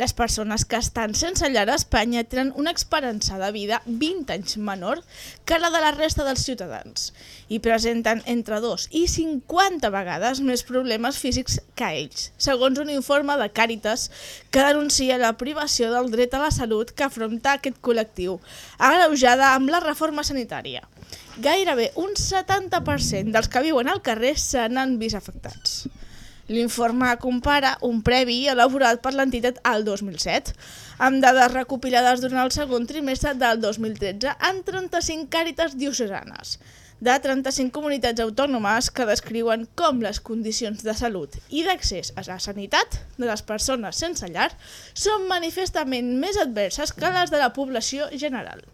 Les persones que estan sense llar a Espanya tenen una esperança de vida 20 anys menor que la de la resta dels ciutadans i presenten entre 2 i 50 vegades més problemes físics que ells, segons un informe de Càritas que denuncia la privació del dret a la salut que afronta aquest col·lectiu, agreujada amb la reforma sanitària. Gairebé un 70% dels que viuen al carrer se n'han vist afectats. L'informe compara un previ elaborat per l'entitat al 2007, amb dades recopilades durant el segon trimestre del 2013 en 35 càritas diocesanes, de 35 comunitats autònomes que descriuen com les condicions de salut i d'accés a la sanitat de les persones sense llar són manifestament més adverses que les de la població general.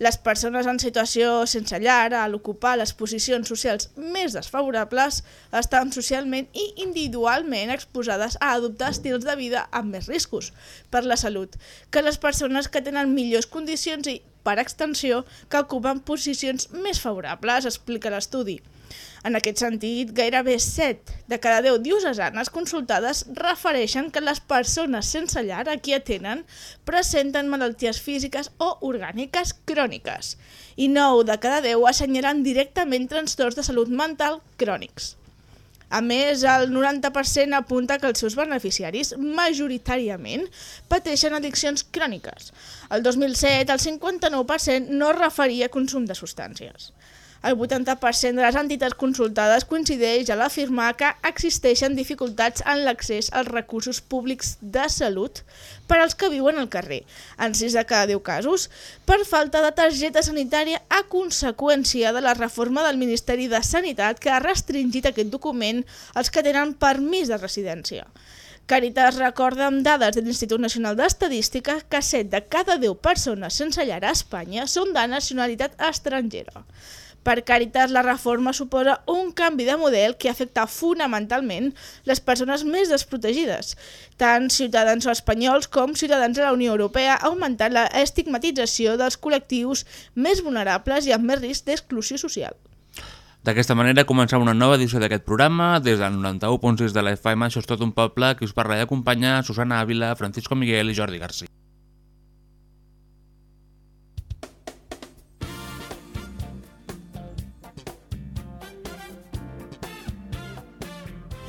Les persones en situació sense llar, a l'ocupar les posicions socials més desfavorables, estan socialment i individualment exposades a adoptar estils de vida amb més riscos per la salut. Que les persones que tenen millors condicions i, per extensió, que ocupen posicions més favorables, explica l'estudi. En aquest sentit, gairebé 7 de cada 10 diocesanes consultades refereixen que les persones sense llar a qui atenen presenten malalties físiques o orgàniques cròniques i 9 de cada 10 assenyalen directament trastorns de salut mental crònics. A més, el 90% apunta que els seus beneficiaris, majoritàriament, pateixen addiccions cròniques. El 2007, el 59% no referia a consum de substàncies. El 80% de les entitats consultades coincideix a l'afirmar que existeixen dificultats en l'accés als recursos públics de salut per als que viuen al carrer, en 6 de cada 10 casos, per falta de targeta sanitària a conseqüència de la reforma del Ministeri de Sanitat que ha restringit aquest document als que tenen permís de residència. Caritas recorda amb dades de l'Institut Nacional d'Estadística que 7 de cada 10 persones sense llar a Espanya són de nacionalitat estrangera. Per Càritas, la reforma suposa un canvi de model que afecta fonamentalment les persones més desprotegides, tant ciutadans espanyols com ciutadans de la Unió Europea, augmentant la estigmatització dels col·lectius més vulnerables i amb més risc d'exclusió social. D'aquesta manera comencem una nova edició d'aquest programa. Des del 91.6 de la FM, això és tot un poble, que us parla i acompanya Susana Ávila, Francisco Miguel i Jordi Garcia.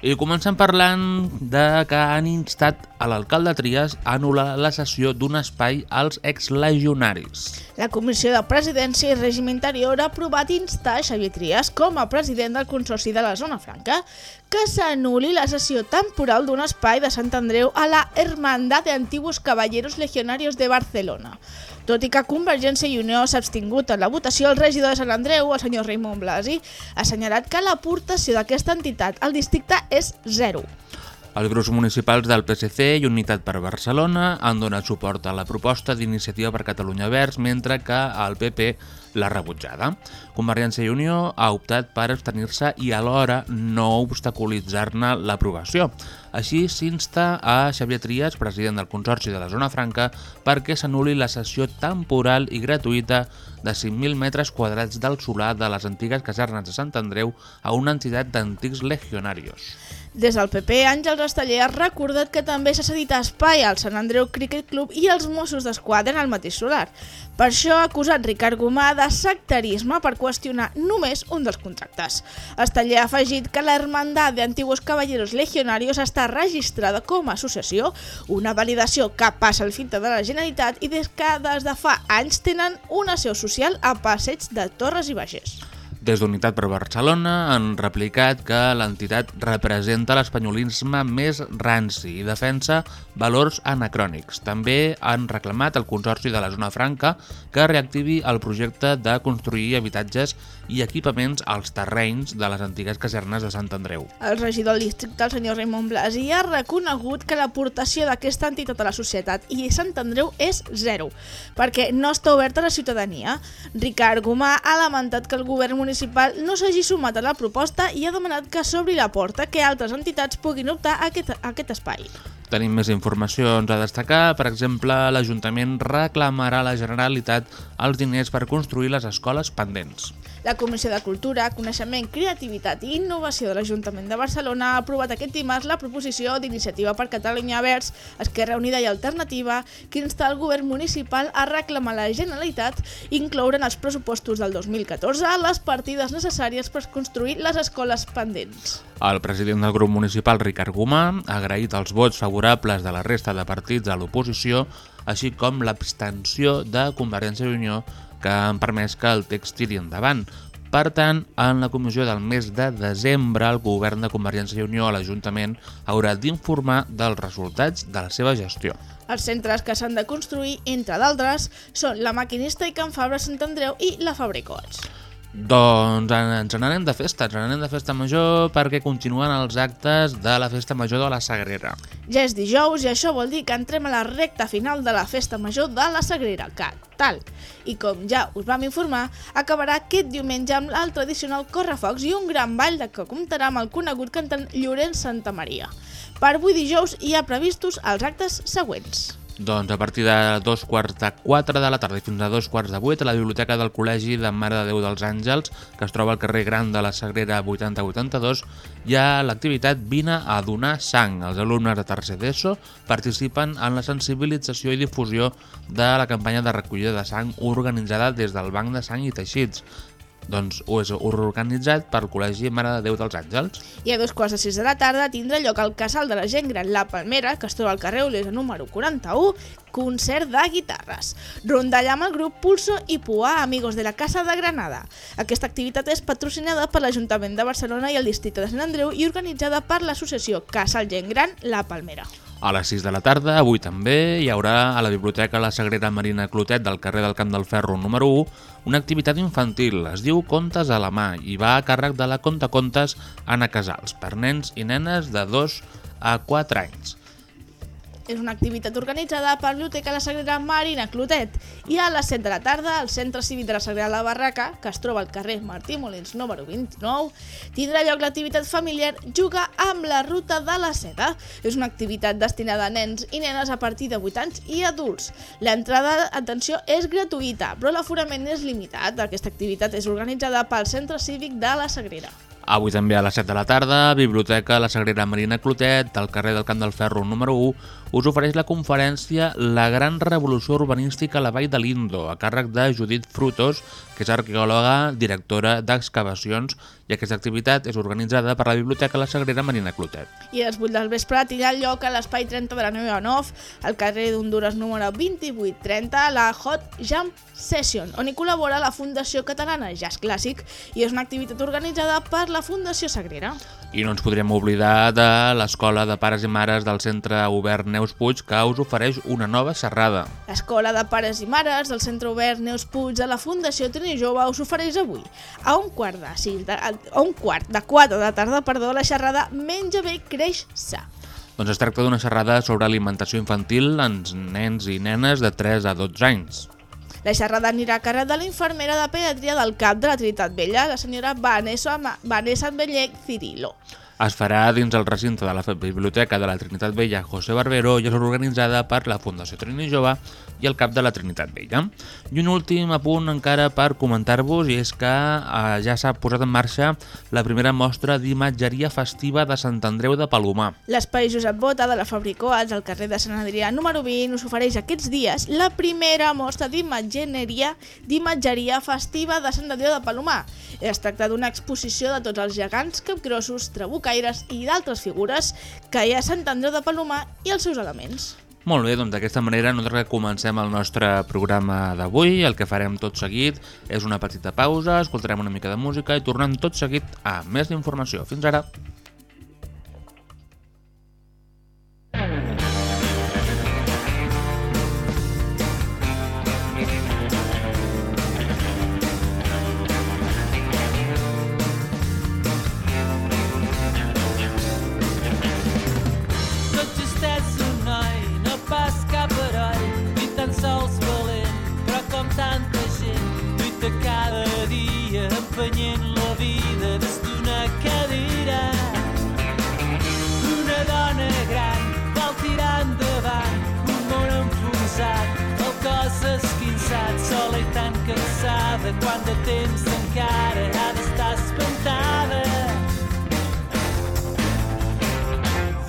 I comencem parlant de que han instat a l'alcalde Trias a anul·lar la sessió d'un espai als exlegionaris. La Comissió de Presidència i Règim Interior ha aprovat instar Xavier Trias com a president del Consorci de la Zona Franca que s'anuli la sessió temporal d'un espai de Sant Andreu a la Hermandad de Antiguos Caballeros Legionarios de Barcelona. Tot i que Convergència i Unió s'ha abstingut en la votació, el regidor de Sant Andreu, el senyor Raimon Blasi, ha assenyalat que l'aportació d'aquesta entitat al districte és zero. Els grups municipals del PSC i Unitat per Barcelona han donat suport a la proposta d'Iniciativa per Catalunya Verds, mentre que el PP l'ha rebutjada. Convergència i Unió ha optat per abstenir-se i alhora no obstaculitzar-ne l'aprovació. Així s'insta a Xavier Trias, president del Consorci de la Zona Franca, perquè s'anuli la sessió temporal i gratuïta de 5.000 metres quadrats del solar de les antigues casernes de Sant Andreu a una entitat d'antics legionarios. Des del PP, Àngel Rasteller ha recordat que també s'ha cedit espai al Sant Andreu Cricket Club i als Mossos d'Esquadra en el mateix solar. Per això ha acusat Ricard Gomà de sectarisme per qüestionar només un dels contractes. Esteller ha afegit que la Hermandad de Caballeros Legionarios està registrada com a associació, una validació que passa el filtre de la Generalitat i des que des de fa anys tenen una seu social a passeig de Torres i Bages. Des d'Unitat per Barcelona han replicat que l'entitat representa l'espanyolisme més ranci i defensa valors anacrònics. També han reclamat al Consorci de la Zona Franca que reactivi el projecte de construir habitatges i equipaments als terrenys de les antigues casernes de Sant Andreu. El regidor del districte, el senyor Raimon Blasi, ha reconegut que l'aportació d'aquesta entitat a la societat i Sant Andreu és zero, perquè no està oberta a la ciutadania. Ricard Gomà ha lamentat que el govern municipal no s'hagi sumat a la proposta i ha demanat que s'obri la porta que altres entitats puguin optar a aquest, a aquest espai. Tenim més informacions a destacar. Per exemple, l'Ajuntament reclamarà a la Generalitat els diners per construir les escoles pendents. La Comissió de Cultura, Coneixement, Creativitat i Innovació de l'Ajuntament de Barcelona ha aprovat aquest dimarts la proposició d'Iniciativa per Catalunya Verds, Esquerra Unida i Alternativa, que insta el govern municipal a reclamar a la Generalitat incloure en els pressupostos del 2014 les partides necessàries per construir les escoles pendents. El president del grup municipal, Ricard Gomà, ha agraït els vots favorables de la resta de partits a l'oposició, així com l'abstenció de Convergència i Unió, que han permès que el text tiri endavant. Per tant, en la comissió del mes de desembre, el govern de Convergència i Unió a l'Ajuntament haurà d'informar dels resultats de la seva gestió. Els centres que s'han de construir, entre d'altres, són la Maquinista i Can Fabra Sant Andreu i la Fabricots. Doncs ens n'anem de festa, ens n'anem de festa major perquè continuen els actes de la festa major de la Sagrera. Ja és dijous i això vol dir que entrem a la recta final de la festa major de la Sagrera, que tal. I com ja us vam informar, acabarà aquest diumenge amb el tradicional correfocs i un gran ball de que comptarà amb el conegut cantant Llorenç Santa Maria. Per avui dijous hi ha previstos els actes següents. Doncs a partir de dos quarts de quatre de la tarda i fins a dos quarts de vuit a la Biblioteca del Col·legi de Mare de Déu dels Àngels, que es troba al carrer Gran de la Sagrera 8082, hi ha l'activitat Vine a donar sang. Els alumnes de tercer d'ESO participen en la sensibilització i difusió de la campanya de recollida de sang organitzada des del Banc de Sang i Teixits. Doncs ho és organitzat pel Col·legi Mare de Déu dels Àngels. I a dos quarts de sis de la tarda tindrà lloc al Casal de la Gent Gran La Palmera, que es troba al carrer Olesa número 41, concert de guitarres. Rondalla amb el grup Pulso i Pua, amigos de la Casa de Granada. Aquesta activitat és patrocinada per l'Ajuntament de Barcelona i el districte de Sant Andreu i organitzada per l'associació Casal Gent Gran La Palmera. A les 6 de la tarda, avui també, hi haurà a la Biblioteca La Sagrera Marina Clotet del carrer del Camp del Ferro número 1 una activitat infantil, es diu Contes a la mà i va a càrrec de la Contacontes Anna Casals per nens i nenes de 2 a 4 anys. És una activitat organitzada per Biblioteca La Sagrera Marina Clotet i a les 7 de la tarda al Centre Cívic de la Sagrera La Barraca, que es troba al carrer Martí Molins número 29, tindrà lloc l'activitat familiar Juga amb la Ruta de la Seda. És una activitat destinada a nens i nenes a partir de 8 anys i adults. L'entrada, atenció, és gratuïta, però l'aforament és limitat. Aquesta activitat és organitzada pel Centre Cívic de la Sagrera. Avui també a les 7 de la tarda, Biblioteca La Sagrera Marina Clotet, del carrer del Camp del Ferro número 1, us ofereix la conferència La gran revolució urbanística a la Vall de l'Indo, a càrrec de Judit Frutos, que és arqueòloga, directora d'excavacions, i aquesta activitat és organitzada per la Biblioteca La Sagrera Marina Clotet. I a les 8 del vespre tindrà lloc a l'espai 30 de la 9 a 9, al carrer d'Honduras número 2830, la Hot Jam Session, on hi col·labora la Fundació Catalana Jazz Clàssic i és una activitat organitzada per la Fundació Sagrera. I no ens podríem oblidar de l'Escola de Pares i Mares del Centre Obert Neus Puig, que us ofereix una nova xerrada. L'Escola de Pares i Mares del Centre Obert Neus Puig de la Fundació Trini Jove us ofereix avui, a un quart de, sis de, a un quart de 4 de tarda, perdó, la xerrada Menja bé, creix sa. Doncs es tracta d'una xerrada sobre alimentació infantil en nens i nenes de 3 a 12 anys. La xerrada anirà a càrrec de la infermera de pediatria del CAP de la Trinitat Vella, la senyora Vanessa, Vanessa Bellec Cirilo. Es farà dins el recinte de la Biblioteca de la Trinitat Vella José Barbero i és organitzada per la Fundació Trini Jove i el cap de la Trinitat Vella. I un últim apunt encara per comentar-vos i és que eh, ja s'ha posat en marxa la primera mostra d'imatgeria festiva de Sant Andreu de Palomar. L'espai Josep Bota de la Fabricó Alts al carrer de Sant Adrià número 20 us ofereix aquests dies la primera mostra d'imatgeria d'imatgeria festiva de Sant Adrià de Palomar. Es tracta d'una exposició de tots els gegants, capgrossos, trabucaires i d'altres figures que hi ha a Sant Andreu de Palomar i els seus elements. Molt bé, doncs d'aquesta manera nosaltres comencem el nostre programa d'avui. El que farem tot seguit és una petita pausa, escoltarem una mica de música i tornem tot seguit a més d'informació. Fins ara! Dia empenyent la vida des d'una cadira. Una dona gran vol tirar endavant, un món enfonsat, el cos esquinçat, sola i tan cansada, quant de temps encara ha d'estar espantada.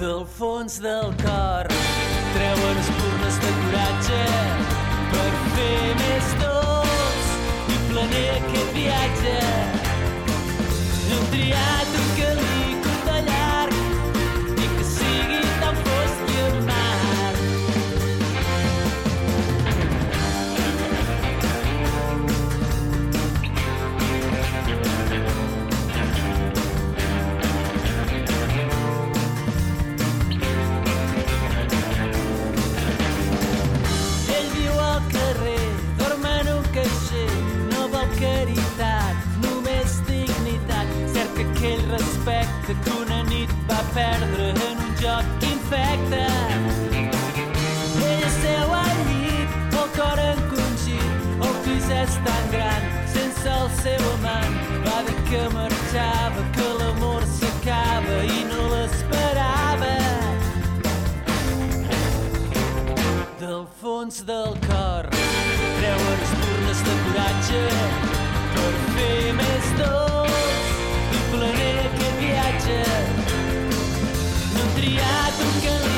del fons del cor treuen espurnes de coratge per fer més dolç i planer aquest viatge hem triat un aquell respecte que una nit va perdre en un joc infecte. Ell seu al llit, el cor encongit, el pis és tan gran, sense el seu amant. Va dir que marxava, que l'amor s'acaba i no l'esperava. del fons del cor treuen espurnes de coratge per fer més dolç no han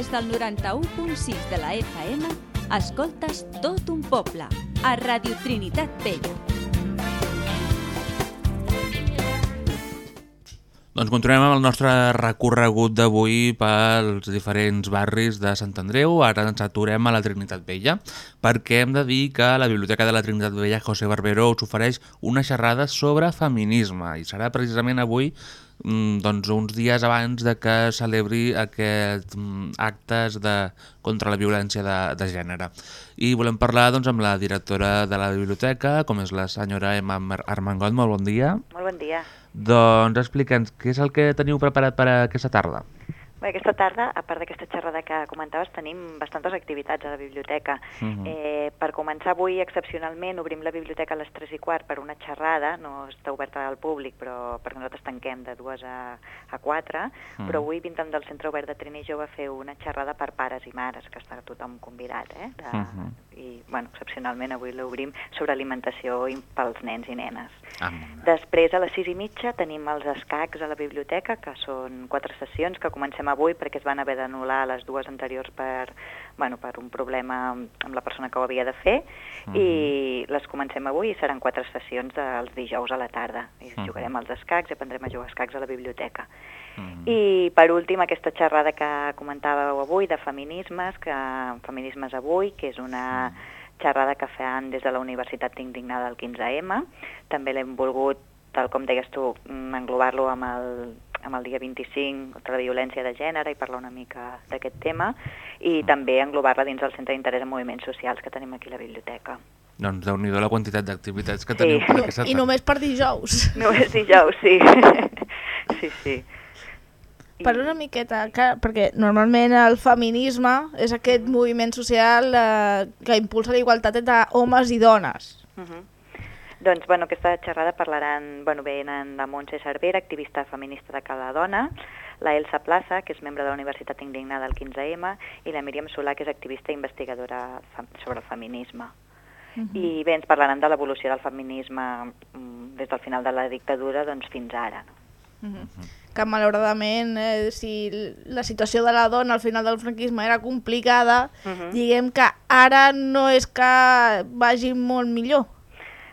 Des del 91.6 de la FM, escoltes tot un poble, a Radio Trinitat Vella. Doncs continuem amb el nostre recorregut d'avui pels diferents barris de Sant Andreu. Ara ens aturem a la Trinitat Vella perquè hem de dir que la Biblioteca de la Trinitat Vella José Barbero us ofereix una xerrada sobre feminisme i serà precisament avui doncs uns dies abans de que celebri aquests mm, actes de, contra la violència de, de gènere. I volem parlar doncs, amb la directora de la biblioteca, com és la senyora Emma Ar- Armengot. Molt bon dia. Molt bon dia. Doncs explica'ns què és el que teniu preparat per aquesta tarda. Bé, aquesta tarda, a part d'aquesta xerrada que comentaves, tenim bastantes activitats a la biblioteca. Mhm. eh, per començar avui, excepcionalment, obrim la biblioteca a les 3 i quart per una xerrada, no està oberta al públic, però perquè nosaltres tanquem de 2 a, a 4, Mhm. però avui vindrem del Centre Obert de Trini Jove a fer una xerrada per pares i mares, que està tothom convidat, eh? De, Mhm. I, bueno, excepcionalment avui l'obrim sobre alimentació pels nens i nenes. Ah, Després, a les sis i mitja, tenim els escacs a la biblioteca, que són quatre sessions que comencem avui perquè es van haver d'anul·lar les dues anteriors per, bueno, per un problema amb la persona que ho havia de fer, i les comencem avui i seran quatre sessions dels dijous a la tarda. I Mhm. jugarem als escacs i aprendrem a jugar a escacs a la biblioteca. Mhm. I per últim, aquesta xerrada que comentàveu avui de feminismes, que Feminismes avui, que és una xerrada que fan des de la Universitat Indignada del 15M. També l'hem volgut, tal com deies tu, englobar-lo amb el, amb el dia 25 contra la violència de gènere i parlar una mica d'aquest tema i també englobar-la dins del Centre d'Interès en Moviments Socials que tenim aquí a la biblioteca. Doncs déu nhi la quantitat d'activitats que Sí. teniu per aquesta I només per dijous. Només dijous, sí. sí, sí. Per una miqueta, que, perquè normalment el feminisme és aquest moviment social eh, que impulsa la igualtat entre homes i dones. Mhm. Doncs, bueno, aquesta xerrada parlaran, bueno, venen la Montse Cervera, activista feminista de Cala Dona, la Elsa Plaza, que és membre de la Universitat Indignada del 15M, i la Míriam Solà, que és activista i investigadora sobre el feminisme. I bé, ens parlaran de l'evolució del feminisme mm, des del final de la dictadura doncs, fins ara. No? Mhm. Que malauradament, eh, si la situació de la dona al final del franquisme era complicada, Mhm. diguem que ara no és que vagi molt millor.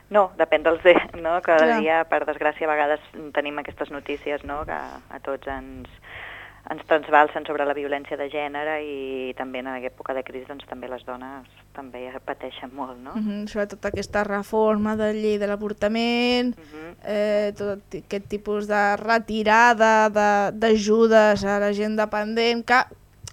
No, depèn dels... De, no? Cada Clar. dia, per desgràcia, a vegades tenim aquestes notícies no? que a tots ens, ens transbalsen sobre la violència de gènere i també en època de crisi doncs, també les dones també pateixen molt, no? Mhm, Sobretot aquesta reforma de llei de l'avortament, Mhm. eh, tot aquest tipus de retirada de- d'ajudes a la gent dependent que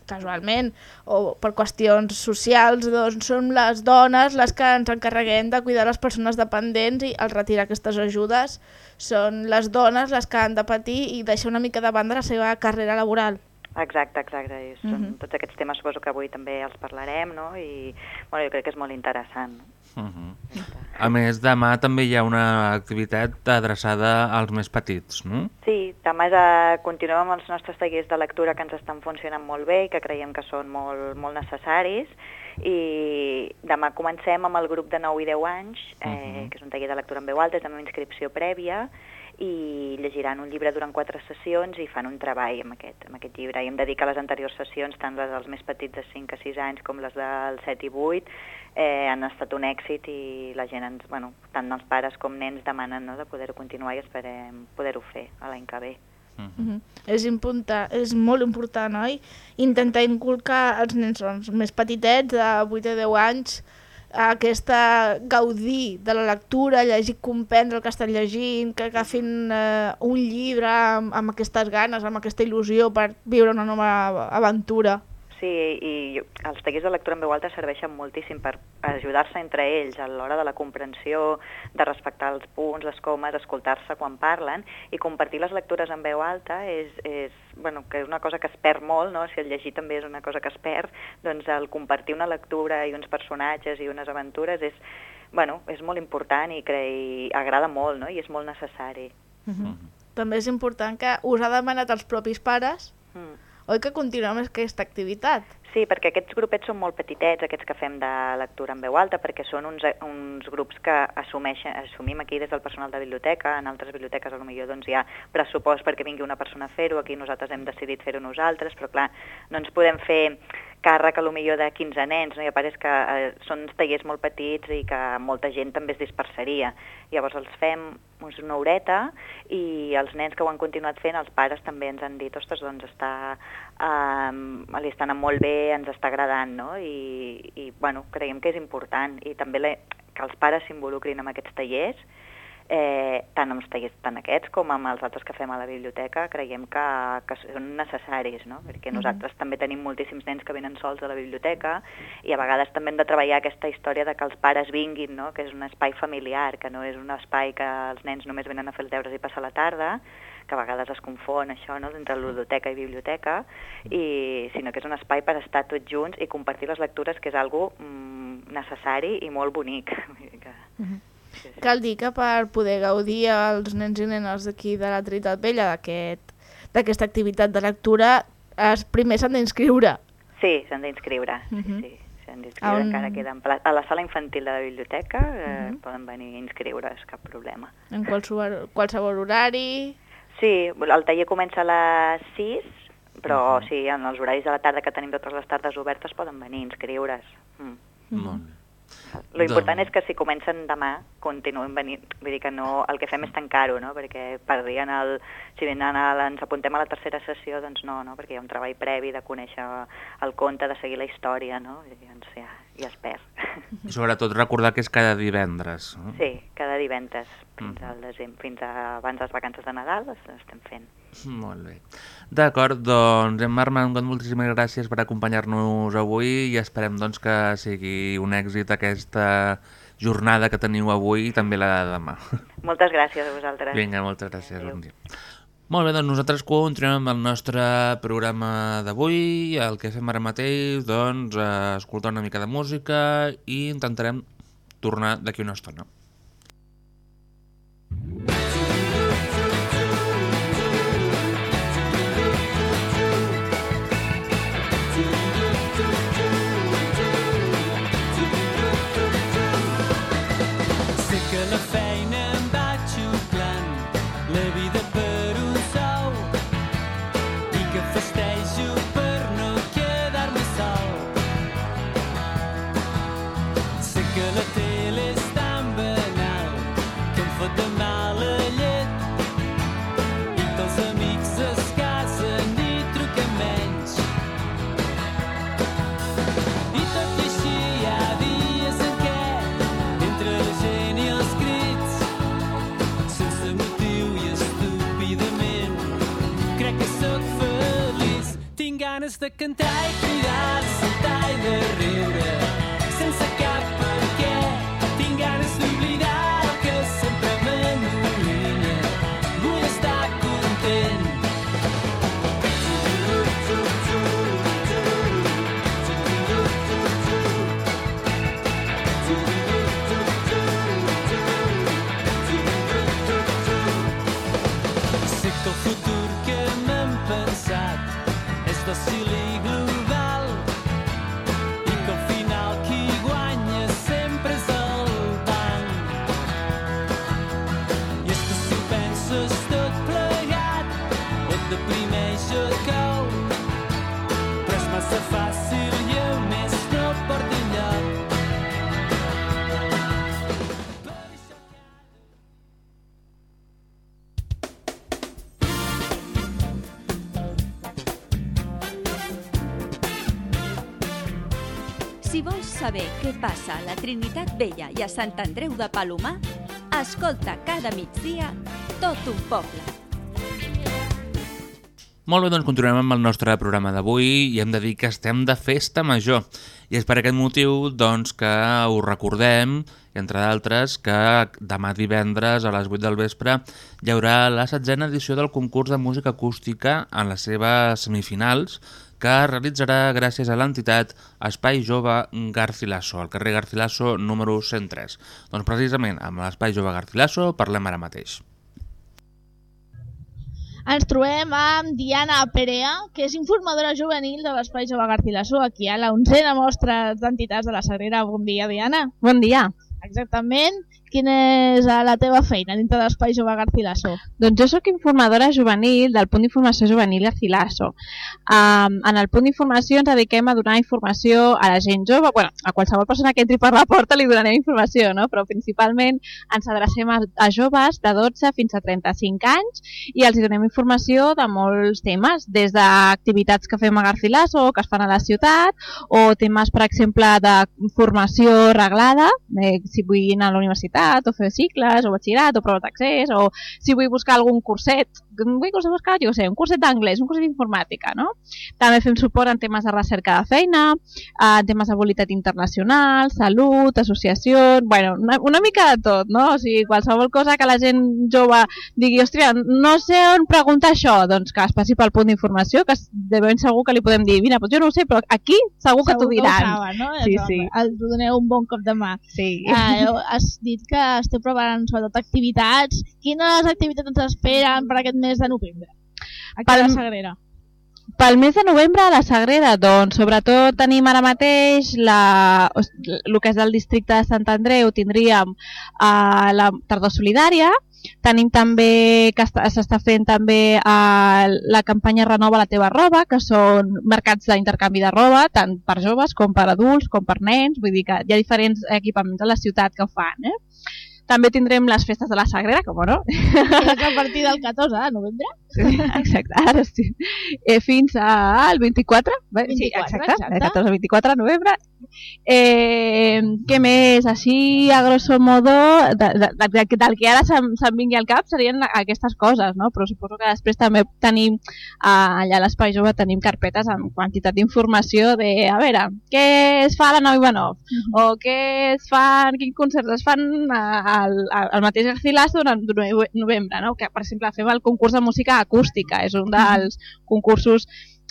casualment o per qüestions socials doncs són les dones les que ens encarreguem de cuidar les persones dependents i al retirar aquestes ajudes són les dones les que han de patir i deixar una mica de banda la seva carrera laboral. Exacte, exacte. I són Mhm. tots aquests temes suposo que avui també els parlarem, no? I bueno, jo crec que és molt interessant. No? Mhm. A més, demà també hi ha una activitat adreçada als més petits, no? Sí, demà eh, continuem amb els nostres tallers de lectura que ens estan funcionant molt bé i que creiem que són molt, molt necessaris i demà comencem amb el grup de 9 i 10 anys, eh, Mhm. que és un taller de lectura en veu alta, és amb inscripció prèvia i llegiran un llibre durant quatre sessions i fan un treball amb aquest, amb aquest llibre. I hem de dir que les anteriors sessions, tant les dels més petits de 5 a 6 anys com les del 7 i 8, eh, han estat un èxit i la gent, ens, bueno, tant els pares com nens demanen no, de poder-ho continuar i esperem poder-ho fer a l'any que ve. Mhm. És, important, és molt important, oi? Intentar inculcar als nens els més petitets, de 8 a 10 anys, aquesta gaudir de la lectura, llegir, comprendre el que estan llegint, que agafin eh, un llibre amb, amb aquestes ganes, amb aquesta il·lusió per viure una nova aventura. Sí, i els tallers de lectura en veu alta serveixen moltíssim per ajudar-se entre ells a l'hora de la comprensió, de respectar els punts, les comes, escoltar-se quan parlen, i compartir les lectures en veu alta és, és, bueno, que és una cosa que es perd molt, no? si el llegir també és una cosa que es perd, doncs el compartir una lectura i uns personatges i unes aventures és, bueno, és molt important i, cre... i agrada molt, no? i és molt necessari. Mhm. També és important que us ha demanat els propis pares, Mm. Oi que continuem amb aquesta activitat? Sí, perquè aquests grupets són molt petitets, aquests que fem de lectura en veu alta, perquè són uns, uns grups que assumeixen, assumim aquí des del personal de biblioteca, en altres biblioteques potser doncs, hi ha pressupost perquè vingui una persona a fer-ho, aquí nosaltres hem decidit fer-ho nosaltres, però clar, no ens podem fer càrrec a lo millor de 15 nens, no? i a part és que eh, són tallers molt petits i que molta gent també es dispersaria. Llavors els fem uns una horeta i els nens que ho han continuat fent, els pares també ens han dit, ostres, doncs està, eh, li està anant molt bé, ens està agradant, no? I, i bueno, creiem que és important i també le, que els pares s'involucrin en aquests tallers, eh, tant amb els tallers tant aquests com amb els altres que fem a la biblioteca, creiem que, que són necessaris, no? perquè nosaltres també tenim moltíssims nens que venen sols a la biblioteca i a vegades també hem de treballar aquesta història de que els pares vinguin, no? que és un espai familiar, que no és un espai que els nens només venen a fer els deures i passar la tarda, que a vegades es confon això, no?, entre ludoteca i biblioteca, i, sinó que és un espai per estar tots junts i compartir les lectures, que és algo mm, necessari i molt bonic. Sí, sí. Cal dir que per poder gaudir els nens i nenes d'aquí de la Trinitat Vella d'aquest- d'aquesta activitat de lectura, es, primer s'han d'inscriure. Sí, s'han d'inscriure, sí, Mhm. sí. S'han d'inscriure, un- encara queden pla... A la sala infantil de la biblioteca eh, Mhm. poden venir a inscriure's, cap problema. En qualsevol, qualsevol horari... Sí, el taller comença a les 6, però sí, en els horaris de la tarda que tenim totes les tardes obertes poden venir a inscriure's. Mm. Molt bé. Lo important és que si comencen demà continuïn venint, vull dir que no, el que fem és tancar-ho, no? perquè perdrien el, si venen a, ens apuntem a la tercera sessió, doncs no, no? perquè hi ha un treball previ de conèixer el conte, de seguir la història, no? i doncs ja, ja es perd. I sobretot recordar que és cada divendres. No? Sí, cada divendres fins, al desembre, fins a abans de les vacances de Nadal es- estem fent. Molt bé. D'acord, doncs, en Marc Mangot, moltíssimes gràcies per acompanyar-nos avui i esperem doncs, que sigui un èxit aquesta jornada que teniu avui i també la de demà. Moltes gràcies a vosaltres. Vinga, moltes gràcies. Adéu. Bon dia. Molt bé, doncs nosaltres continuem amb el nostre programa d'avui. El que fem ara mateix, doncs, eh, escoltar una mica de música i intentarem tornar d'aquí una estona. Sé Vella i a Sant Andreu de Palomar, escolta cada migdia tot un poble. Molt bé, doncs continuem amb el nostre programa d'avui i hem de dir que estem de festa major. I és per aquest motiu doncs, que us recordem, entre d'altres, que demà divendres a les 8 del vespre hi haurà la setzena edició del concurs de música acústica en les seves semifinals que es realitzarà gràcies a l'entitat Espai Jove Garcilaso, al carrer Garcilaso número 103. Doncs precisament amb l'Espai Jove Garcilaso parlem ara mateix. Ens trobem amb Diana Perea, que és informadora juvenil de l'Espai Jove Garcilaso, aquí a la onzena mostra d'entitats de la Sagrera. Bon dia, Diana. Bon dia. Exactament. Quina és eh, la teva feina dintre l'Espai Jove Garcilaso? Doncs jo sóc informadora juvenil del punt d'informació juvenil Garcilaso. Um, en el punt d'informació ens dediquem a donar informació a la gent jove, bueno, a qualsevol persona que entri per la porta li donarem informació, no? però principalment ens adrecem a, a joves de 12 fins a 35 anys i els donem informació de molts temes, des d'activitats que fem a Garcilaso, que es fan a la ciutat, o temes, per exemple, de formació reglada, eh, si vull anar a la universitat bachareliat, o fer cicles, o batxillerat, o proves d'accés, o si vull buscar algun curset, vull buscar, jo sé, un curset d'anglès, un curset d'informàtica, no? També fem suport en temes de recerca de feina, eh, en temes de mobilitat internacional, salut, associacions, bueno, una, una mica de tot, no? O sigui, qualsevol cosa que la gent jove digui, hòstia, no sé on preguntar això, doncs que es passi pel punt d'informació, que de ben segur que li podem dir, mira, doncs jo no ho sé, però aquí segur que t'ho diran. Segur que ho saben, no? Sí, Això, sí. Els doneu un bon cop de mà. Sí. Eh, has dit que esteu preparant sobretot activitats. Quines activitats ens esperen per aquest mes de novembre? Aquí a la Pel- Sagrera. Pel mes de novembre a la Sagrera, doncs, sobretot tenim ara mateix la, el que és del districte de Sant Andreu, tindríem uh, la tardor solidària, tenim també que està- s'està fent també uh, la campanya Renova la teva roba, que són mercats d'intercanvi de roba, tant per joves com per adults, com per nens, vull dir que hi ha diferents equipaments a la ciutat que ho fan, eh? També tindrem les festes de la Sagrera, com no? Que a partir del 14 de novembre. Exacte, ara sí. Eh, fins al 24, bé, sí, 24, exacte, exacte. el 14 al 24 de novembre. Eh, què més? Així, a grosso modo, de, de, de, del que ara se'm, se'm vingui al cap serien aquestes coses, no? Però suposo que després també tenim, eh, allà a l'Espai Jove, tenim carpetes amb quantitat d'informació de, a veure, què es fa a la 9 Ivanov? o què es fan, quins concerts es fan eh, al, al mateix Garcilaso durant durant novembre, no? que per exemple fem el concurs de música acústica, és un dels concursos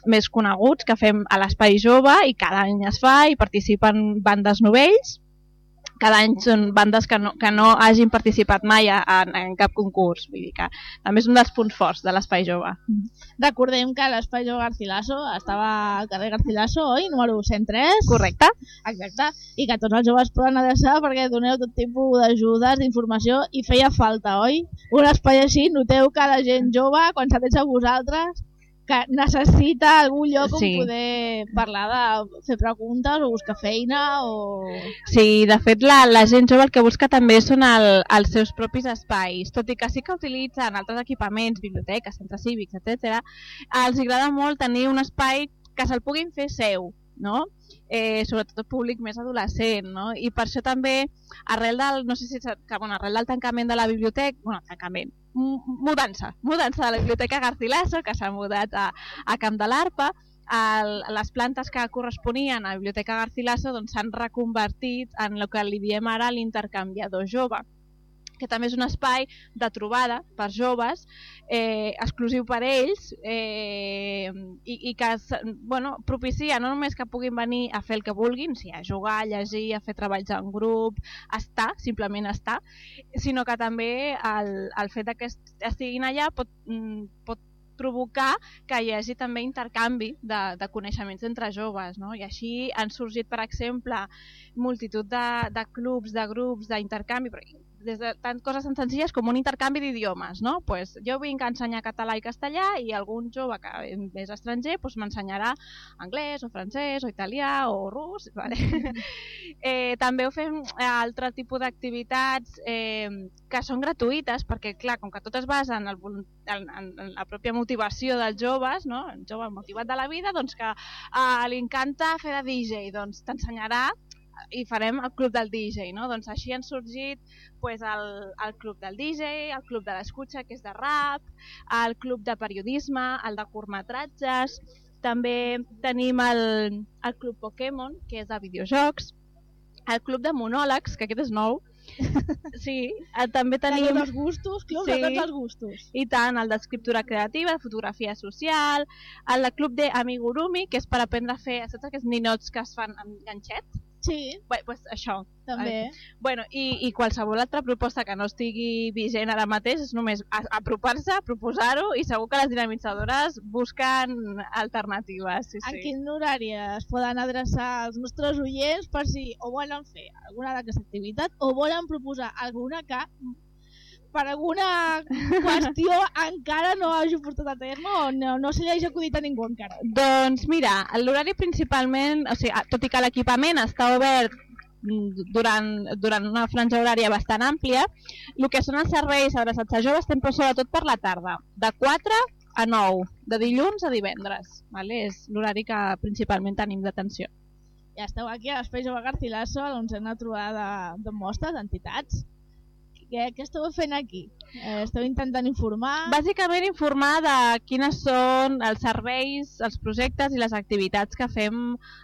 més coneguts que fem a l'Espai Jove i cada any es fa i participen bandes novells cada any són bandes que no, que no hagin participat mai a- en, en cap concurs vull dir que també és un dels punts forts de l'Espai Jove Recordem que l'Espai Jove Garcilaso estava al carrer Garcilaso, oi? Número 103. correcte? Exacte. I que tots els joves poden adreçar perquè doneu tot tipus d'ajudes, d'informació i feia falta, oi? Un espai així, noteu que la gent jove, quan s'adreça a vosaltres, que necessita algun lloc Sí. on poder parlar de fer preguntes o buscar feina o... Sí, de fet la, la gent jove el que busca també són el, els seus propis espais, tot i que sí que utilitzen altres equipaments, biblioteques, centres cívics, etc. Els agrada molt tenir un espai que se'l puguin fer seu, no? Eh, sobretot públic més adolescent, no? I per això també, arrel del, no sé si que, bueno, arrel del tancament de la biblioteca, bueno, tancament, mu- mudança, mudança de la biblioteca Garcilaso, que s'ha mudat a, a Camp de l'Arpa, el, les plantes que corresponien a la Biblioteca Garcilaso doncs, s'han reconvertit en el que li diem ara l'intercanviador jove que també és un espai de trobada per joves, eh, exclusiu per ells, eh, i, i que bueno, propicia no només que puguin venir a fer el que vulguin, sí, a jugar, a llegir, a fer treballs en grup, a estar, simplement a estar, sinó que també el, el fet que est- estiguin allà pot, mm, pot provocar que hi hagi també intercanvi de, de coneixements entre joves, no? I així han sorgit, per exemple, multitud de, de clubs, de grups, d'intercanvi, però des de tant coses tan senzilles com un intercanvi d'idiomes, no? Pues jo vinc a ensenyar català i castellà i algun jove que és estranger pues, m'ensenyarà anglès o francès o italià o rus. Vale? eh, també ho fem altre tipus d'activitats eh, que són gratuïtes perquè, clar, com que tot es basa en, el, en, en, la pròpia motivació dels joves, no? el jove motivat de la vida, doncs que eh, li encanta fer de DJ, doncs t'ensenyarà i farem el club del DJ, no? Doncs així han sorgit pues, el, el club del DJ, el club de l'escutxa, que és de rap, el club de periodisme, el de curtmetratges, també tenim el, el club Pokémon, que és de videojocs, el club de monòlegs, que aquest és nou, sí, eh, també tenim... tots els gustos, club de tots els gustos. I tant, el d'escriptura creativa, de fotografia social, el de club de Amigurumi, que és per aprendre a fer saps aquests ninots que es fan amb ganxet? Sí. Bé, pues això. També. Bueno, i, i qualsevol altra proposta que no estigui vigent ara mateix és només apropar-se, proposar-ho i segur que les dinamitzadores busquen alternatives. Sí, En sí. quin horari es poden adreçar als nostres oients per si o volen fer alguna d'aquesta activitat o volen proposar alguna que per alguna qüestió encara no hagi portat a terme o no, no se li hagi acudit a ningú encara. Doncs mira, l'horari principalment, o sigui, tot i que l'equipament està obert mm, durant, durant una franja horària bastant àmplia, el que són els serveis adreçats a joves estem sobretot per la tarda, de 4 a 9, de dilluns a divendres. Vale? És l'horari que principalment tenim d'atenció. Ja esteu aquí a l'Espai Jove Garcilaso, a l'onzena trobada de, de mostres, d'entitats. Què, què esteu fent aquí? Eh, esteu intentant informar? Bàsicament informar de quines són els serveis, els projectes i les activitats que fem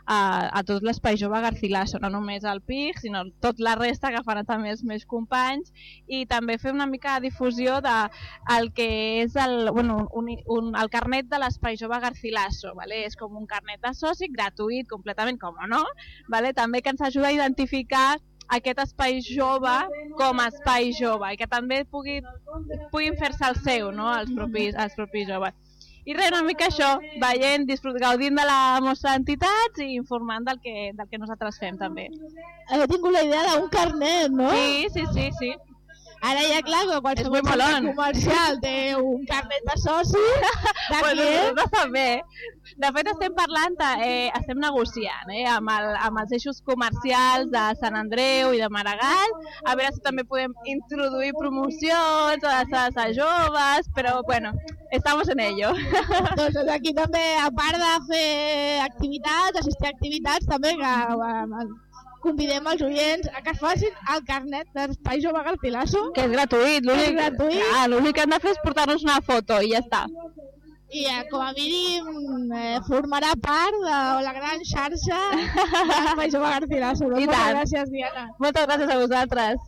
a, a tot l'Espai Jove Garcilaso, no només al PIC, sinó tot la resta que fan també els meus companys i també fer una mica de difusió de el que és el, bueno, un, un, el carnet de l'Espai Jove Garcilaso. Vale? És com un carnet de soci gratuït, completament com no, vale? també que ens ajuda a identificar aquest espai jove com a espai jove i que també pugui, puguin fer-se el seu, no? els, propis, els propis joves. I res, una mica això, veient, disfrut, gaudint de la mostra d'entitats i informant del que, del que nosaltres fem també. He tingut la idea d'un carnet, no? Sí, sí, sí, sí. Ara ja, clar, que qualsevol centre comercial té un carnet de soci. De Bueno, nosaltres també. De fet, estem parlant, eh, estem negociant eh, amb, el, amb els eixos comercials de Sant Andreu i de Maragall, a veure si també podem introduir promocions a les a joves, però bueno, estamos en ello. doncs des d'aquí també, a part de fer activitats, assistir a activitats, també que convidem els oients a que es facin el carnet d'Espai Jove Garcilaso. Que és gratuït, l'únic gratuït. Clar, l'únic que hem de fer és portar-nos una foto i ja està. I eh, com a mínim eh, formarà part de la gran xarxa d'Espai Jove Garcilaso. Doncs I moltes gràcies, Diana. Moltes gràcies a vosaltres.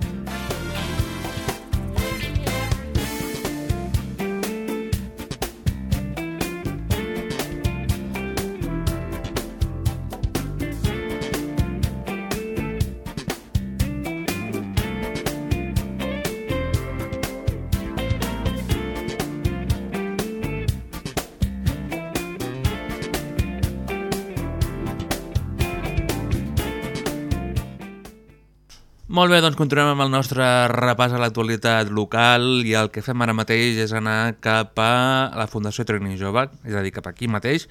Molt bé, doncs continuem amb el nostre repàs a l'actualitat local i el que fem ara mateix és anar cap a la Fundació Trini Jove, és a dir, cap aquí mateix,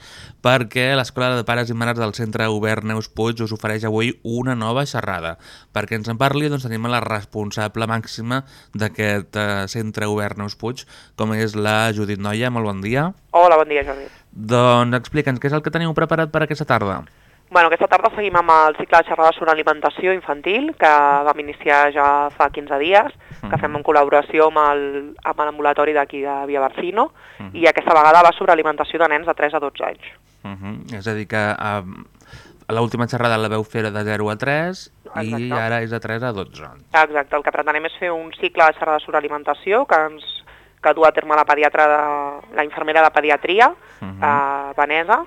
perquè l'Escola de Pares i Mares del Centre Obert Neus Puig us ofereix avui una nova xerrada. Perquè ens en parli, doncs tenim la responsable màxima d'aquest eh, Centre Obert Neus Puig, com és la Judit Noia. Molt bon dia. Hola, bon dia, Jordi. Doncs explica'ns què és el que teniu preparat per aquesta tarda. Bueno, aquesta tarda seguim amb el cicle de xerrades sobre alimentació infantil, que vam iniciar ja fa 15 dies, que fem en col·laboració amb l'ambulatori d'aquí de Via Barcino, i aquesta vegada va sobre alimentació de nens de 3 a 12 anys. Uh -huh. És a dir, que eh, l'última xerrada la veu fer de 0 a 3 i Exacte. ara és de 3 a 12. Exacte, el que pretenem és fer un cicle de xerrades sobre alimentació que ens que du a terme la pediatra de, la infermera de pediatria, uh Mhm. -huh. eh, Vanessa,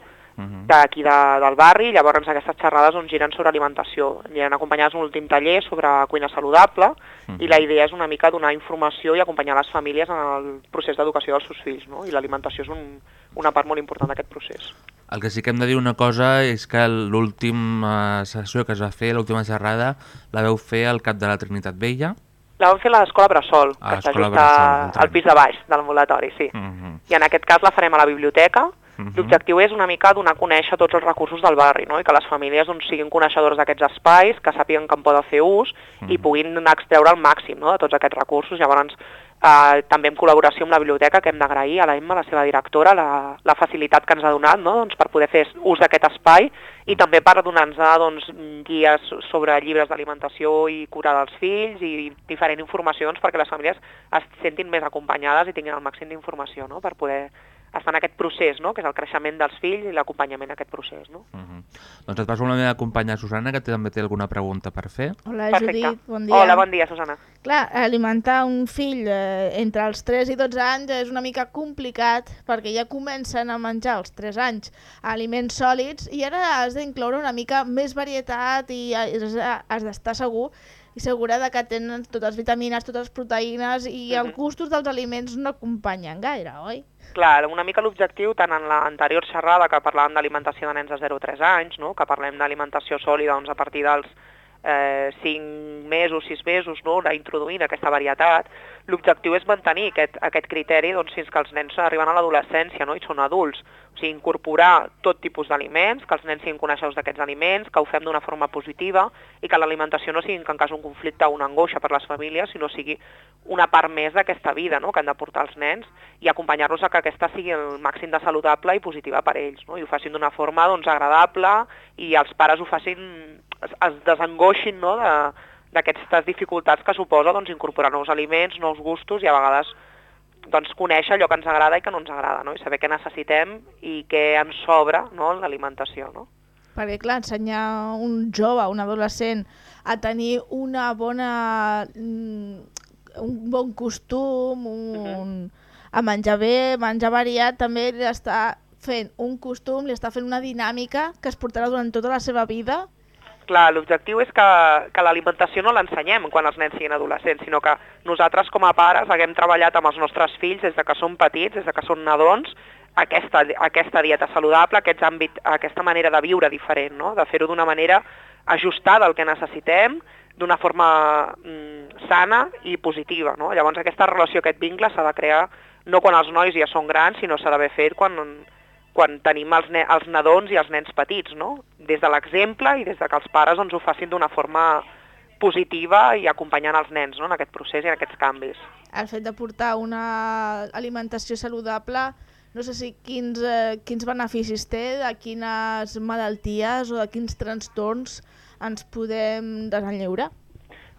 d'aquí de, del barri, llavors aquestes xerrades on giren sobre alimentació. Aniran acompanyades d'un últim taller sobre cuina saludable i la idea és una mica donar informació i acompanyar les famílies en el procés d'educació dels seus fills, no? i l'alimentació és un, una part molt important d'aquest procés. El que sí que hem de dir una cosa és que l'última sessió que es va fer, l'última xerrada, la veu fer al cap de la Trinitat Vella. La vam fer a l'escola Bressol, A que està l'escola just Bressol, a, del tren. al pis de baix de l'ambulatori, sí. Mhm. I en aquest cas la farem a la biblioteca. Mhm. L'objectiu és una mica donar a conèixer tots els recursos del barri, no? i que les famílies doncs, siguin coneixedors d'aquests espais, que sàpiguen que en poden fer ús i puguin extreure el màxim no? de tots aquests recursos. Llavors, eh, també en col·laboració amb la biblioteca, que hem d'agrair a la Emma, la seva directora, la, la facilitat que ens ha donat no? doncs, per poder fer ús d'aquest espai i també per donar-nos doncs, guies sobre llibres d'alimentació i cura dels fills i diferent informació doncs, perquè les famílies es sentin més acompanyades i tinguin el màxim d'informació no? per poder estar en aquest procés, no? que és el creixement dels fills i l'acompanyament a aquest procés. No? Mhm. Doncs et passo amb la meva companya Susana, que també té alguna pregunta per fer. Hola, Perfecte. Judit, bon dia. Hola, bon dia, Susana. Clar, alimentar un fill eh, entre els 3 i 12 anys és una mica complicat perquè ja comencen a menjar als 3 anys aliments sòlids i ara has d'incloure una mica més varietat i has, has d'estar segur i segura de que tenen totes les vitamines, totes les proteïnes i els gustos dels aliments no acompanyen gaire, oi? Clar, una mica l'objectiu, tant en l'anterior xerrada que parlàvem d'alimentació de nens de 0 a 3 anys, no? que parlem d'alimentació sòlida doncs, a partir dels eh, 5 mesos, 6 mesos, no? anar introduint aquesta varietat, l'objectiu és mantenir aquest, aquest criteri doncs, fins que els nens arriben a l'adolescència no? i són adults. O sigui, incorporar tot tipus d'aliments, que els nens siguin coneixedors d'aquests aliments, que ho fem d'una forma positiva i que l'alimentació no sigui en cas un conflicte o una angoixa per les famílies, sinó sigui una part més d'aquesta vida no? que han de portar els nens i acompanyar-los a que aquesta sigui el màxim de saludable i positiva per ells no? i ho facin d'una forma doncs, agradable i els pares ho facin, es, es desangoixin no? de, d'aquestes dificultats que suposa doncs, incorporar nous aliments, nous gustos i a vegades doncs, conèixer allò que ens agrada i que no ens agrada, no? i saber què necessitem i què ens sobra no? en l'alimentació. No? Perquè, clar, ensenyar un jove, un adolescent, a tenir una bona... mm, un bon costum, un... a menjar bé, menjar variat, també li està fent un costum, li està fent una dinàmica que es portarà durant tota la seva vida. Clar, l'objectiu és que, que l'alimentació no l'ensenyem quan els nens siguin adolescents, sinó que nosaltres com a pares haguem treballat amb els nostres fills des de que són petits, des de que són nadons, aquesta, aquesta dieta saludable, aquests àmbit, aquesta manera de viure diferent, no? de fer-ho d'una manera ajustada al que necessitem, d'una forma mm, sana i positiva. No? Llavors aquesta relació, aquest vincle s'ha de crear no quan els nois ja són grans, sinó s'ha d'haver fet quan, quan tenim els, ne els nadons i els nens petits, no? des de l'exemple i des de que els pares doncs, ho facin d'una forma positiva i acompanyant els nens no? en aquest procés i en aquests canvis. El fet de portar una alimentació saludable, no sé si quins, eh, quins beneficis té, de quines malalties o de quins trastorns ens podem desenlleurar.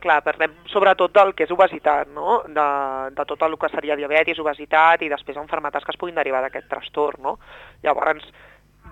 Clar, parlem sobretot del que és obesitat, no? de, de tot el que seria diabetis, obesitat i després enfermetats que es puguin derivar d'aquest trastorn. No? Llavors,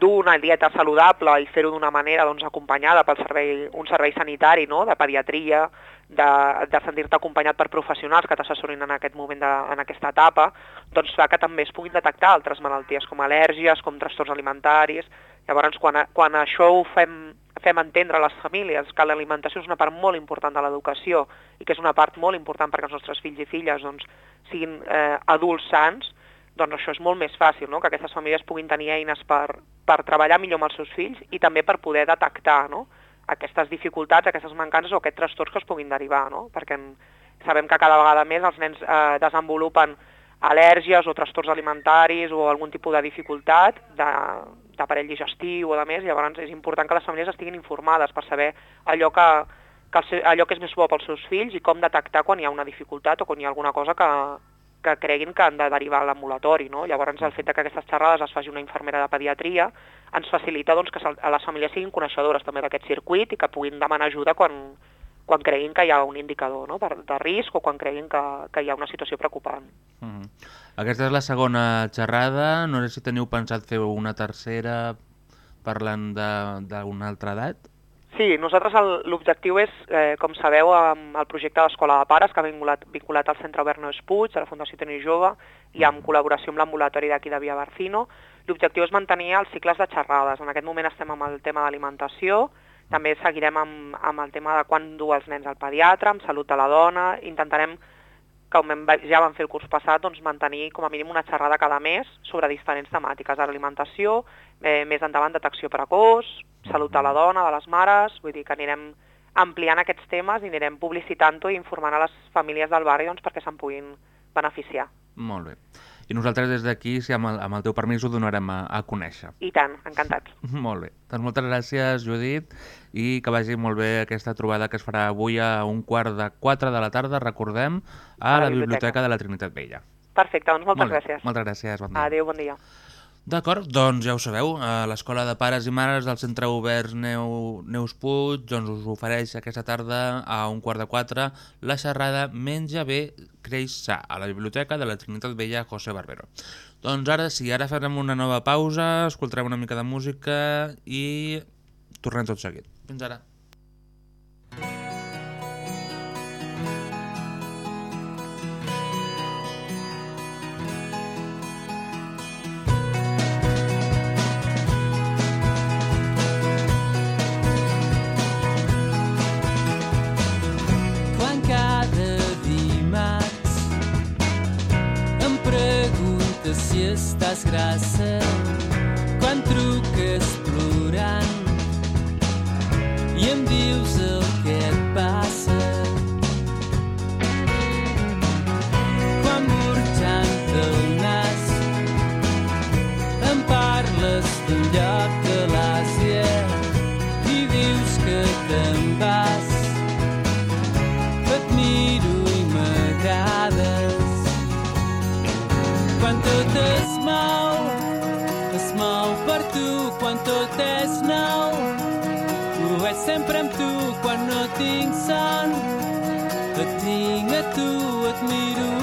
dur una dieta saludable i fer-ho d'una manera doncs, acompanyada pel servei, un servei sanitari no? de pediatria, de, de sentir-te acompanyat per professionals que t'assessorin en aquest moment, de, en aquesta etapa, doncs fa que també es puguin detectar altres malalties com al·lèrgies, com trastorns alimentaris. Llavors, quan, quan això ho fem, fem entendre a les famílies que l'alimentació és una part molt important de l'educació i que és una part molt important perquè els nostres fills i filles doncs, siguin eh, adults sants, doncs això és molt més fàcil, no? que aquestes famílies puguin tenir eines per, per treballar millor amb els seus fills i també per poder detectar no? aquestes dificultats, aquestes mancances o aquests trastorns que es puguin derivar, no? perquè sabem que cada vegada més els nens eh, desenvolupen al·lèrgies o trastorns alimentaris o algun tipus de dificultat d'aparell digestiu o de més, llavors és important que les famílies estiguin informades per saber allò que, que el, allò que és més bo pels seus fills i com detectar quan hi ha una dificultat o quan hi ha alguna cosa que, que creguin que han de derivar a l'ambulatori. No? Llavors el fet que aquestes xerrades es faci una infermera de pediatria ens facilita doncs, que les famílies siguin coneixedores també d'aquest circuit i que puguin demanar ajuda quan, quan creguin que hi ha un indicador no? de risc o quan creguin que, que hi ha una situació preocupant. Mhm. Aquesta és la segona xerrada. No sé si teniu pensat fer una tercera parlant d'una altra edat. Sí, nosaltres l'objectiu és, eh, com sabeu, amb el projecte d'Escola de Pares, que ha vinculat, vinculat al Centre Obert Noes Puig, a la Fundació Teni Jove, i amb col·laboració amb l'ambulatori d'aquí de Via Barcino. L'objectiu és mantenir els cicles de xerrades. En aquest moment estem amb el tema d'alimentació, també seguirem amb, amb el tema de quan dur els nens al pediatre, amb salut de la dona, intentarem que ja vam fer el curs passat, doncs mantenir com a mínim una xerrada cada mes sobre diferents temàtiques, alimentació, eh, més endavant detecció precoç, salut de la dona, de les mares, vull dir que anirem ampliant aquests temes i anirem publicitant-ho i informant a les famílies del barri doncs, perquè se'n puguin beneficiar. Molt bé. I nosaltres des d'aquí, si amb el, amb el teu permís, ho donarem a, a conèixer. I tant, encantats. Molt bé. Doncs moltes gràcies, Judit, i que vagi molt bé aquesta trobada que es farà avui a un quart de quatre de la tarda, recordem, a, A la la biblioteca. Biblioteca de la Trinitat Vella. Perfecte, doncs moltes Molt bé. gràcies. Moltes gràcies, bon dia. Adéu, bon dia. D'acord, doncs ja ho sabeu, a l'Escola de Pares i Mares del Centre Oberts Neu, Neus Puig doncs us ofereix aquesta tarda a un quart de quatre la xerrada Menja bé, creix sa, a la Biblioteca de la Trinitat Vella José Barbero. Doncs ara sí, ara farem una nova pausa, escoltarem una mica de música i tornem tot seguit. Fins ara. Quan estàs grassa, quan truques plorant i em dius el que tot es mou, es mou per tu quan tot és nou. Ho és sempre amb tu quan no tinc son. Et tu, et miro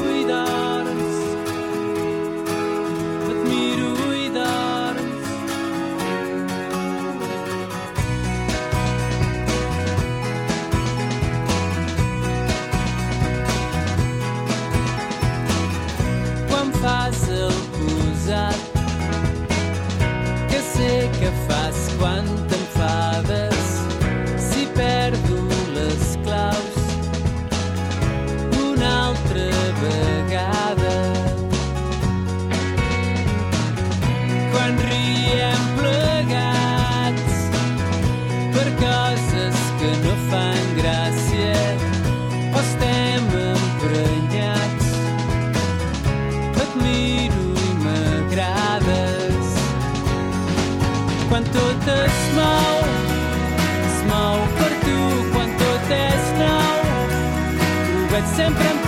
Ho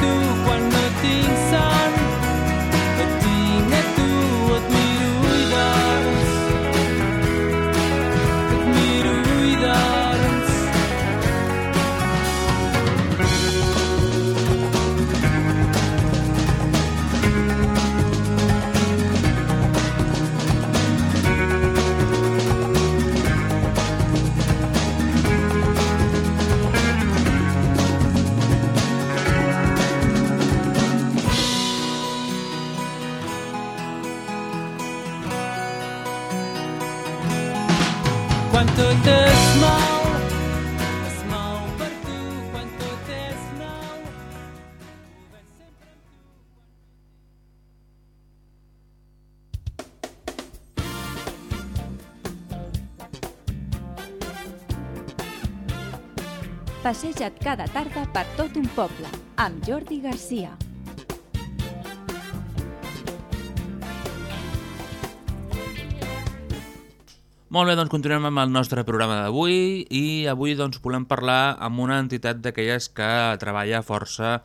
Quan tot es mou. Passeja't cada tarda per tot un poble, amb Jordi Garcia. Molt bé, doncs continuem amb el nostre programa d'avui i avui doncs volem parlar amb una entitat d'aquelles que treballa força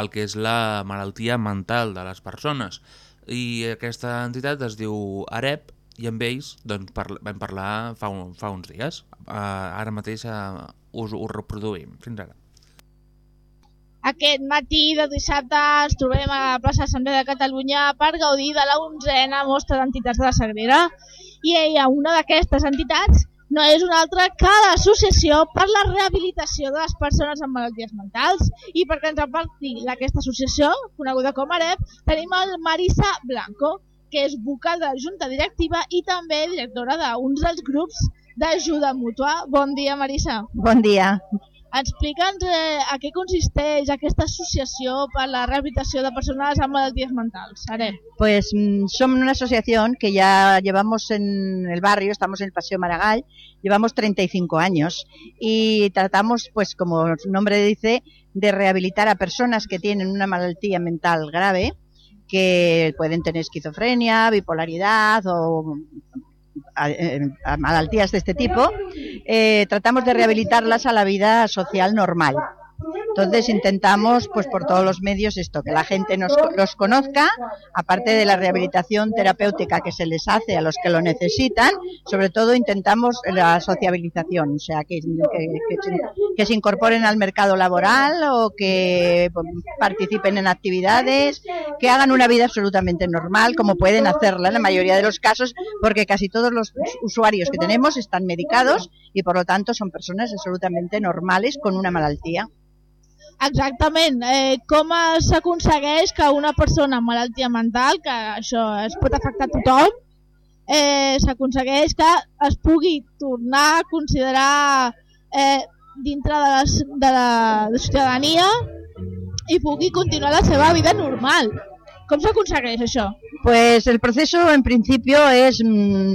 el que és la malaltia mental de les persones. I aquesta entitat es diu AREP i amb ells doncs, par vam parlar fa, un, fa uns dies. Uh, ara mateix uh, us ho reproduïm. Fins ara. Aquest matí de dissabte ens trobem a la plaça Assemblea de Catalunya per gaudir de la onzena mostra d'entitats de la Sagrera i ella, una d'aquestes entitats, no és una altra que l'Associació per la Rehabilitació de les Persones amb Malalties Mentals i perquè ens aparti d'aquesta associació, coneguda com AREP, tenim el Marisa Blanco, que és vocal de la Junta Directiva i també directora d'uns dels grups d'ajuda mútua. Bon dia, Marisa. Bon dia. Explica'ns eh, a què consisteix aquesta associació per la rehabilitació de persones amb malalties mentals. Pues mm, somos una asociación que ya llevamos en el barrio, estamos en el Paseo Maragall, llevamos 35 años y tratamos, pues como su nombre dice, de rehabilitar a personas que tienen una malaltía mental grave, que pueden tener esquizofrenia, bipolaridad o a, eh, a malaltías de este tipo, eh, tratamos de rehabilitarlas a la vida social normal. Entonces intentamos, pues por todos los medios, esto, que la gente nos, los conozca, aparte de la rehabilitación terapéutica que se les hace a los que lo necesitan, sobre todo intentamos la sociabilización, o sea, que, que, que se, que se incorporen al mercado laboral o que participen en actividades, que hagan una vida absolutamente normal, como pueden hacerla en la mayoría de los casos, porque casi todos los usuarios que tenemos están medicados y por lo tanto son personas absolutamente normales con una malaltía. Exactament. Eh, com s'aconsegueix que una persona amb malaltia mental, que això es pot afectar a tothom, eh, s'aconsegueix que es pugui tornar a considerar eh, dintre de, les, de la ciutadania i pugui continuar la seva vida normal. Com s'aconsegueix això? Pues el proceso en principio es mmm,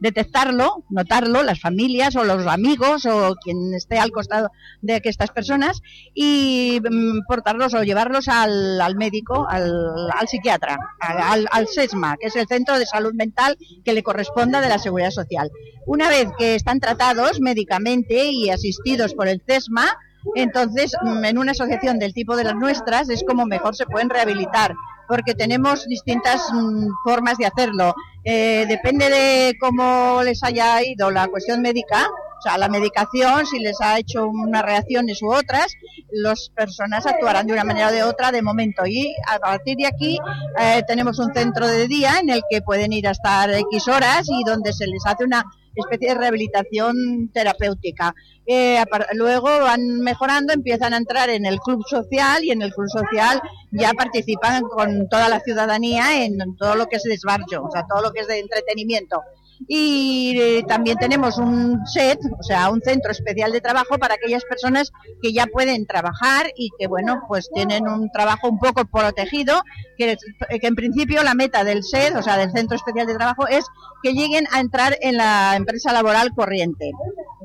detectarlo, notarlo, las familias o los amigos o quien esté al costado de estas personas y mmm, portarlos o llevarlos al, médico, al, al psiquiatra, al, al, SESMA, que es el Centro de Salud Mental que le corresponda de la Seguridad Social. Una vez que están tratados médicamente y asistidos por el CESMA, entonces en una asociación del tipo de las nuestras es como mejor se pueden rehabilitar porque tenemos distintas mm, formas de hacerlo. Eh, depende de cómo les haya ido la cuestión médica, o sea, la medicación, si les ha hecho unas reacciones u otras, las personas actuarán de una manera o de otra de momento. Y a partir de aquí eh, tenemos un centro de día en el que pueden ir a estar X horas y donde se les hace una especie de rehabilitación terapéutica. Eh, luego van mejorando, empiezan a entrar en el club social y en el club social ya participan con toda la ciudadanía en todo lo que es desbarjo, o sea, todo lo que es de entretenimiento. Y eh, también tenemos un set, o sea, un centro especial de trabajo para aquellas personas que ya pueden trabajar y que, bueno, pues tienen un trabajo un poco protegido, que, es- que en principio la meta del set, o sea, del centro especial de trabajo, es que lleguen a entrar en la empresa laboral corriente.